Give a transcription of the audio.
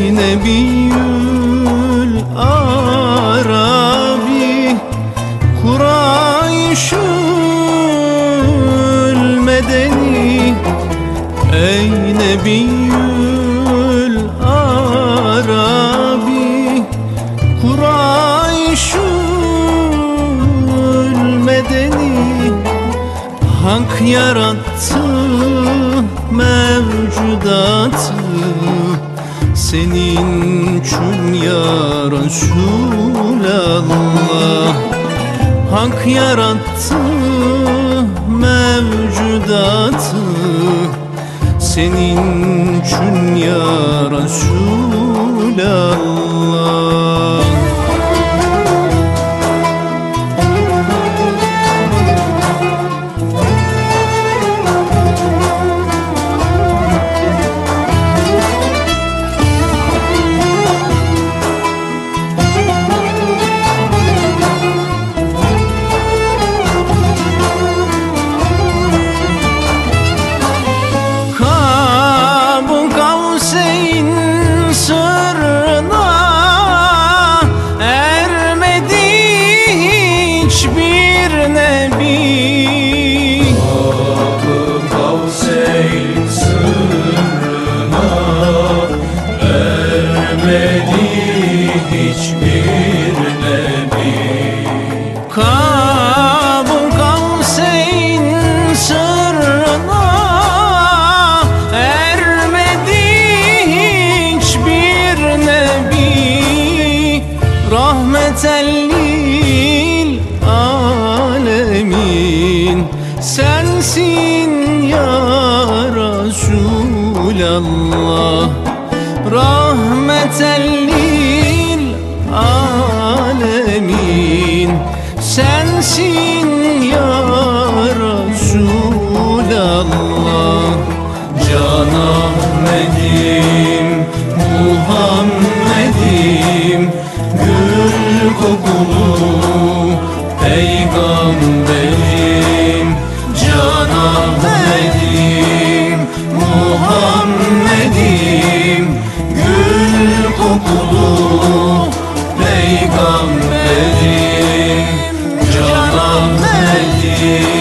Nebiyyül Arabi Kurayşül Medeni Ey Nebiyyül Arabi Kurayşül Medeni Hak yarattı. Senin için ya Resulallah Hak yarattı mevcudatı. Senin için ya Resulallah Fethellil alemin. Sensin ya Resulallah. Rahmetellil alemin. Sensin ya Resulallah. Can Ahmet'im kokunu Peygamberim Can Ahmet'im Muhammed'im. Gül kokulu Peygamberim Can Ahmet'im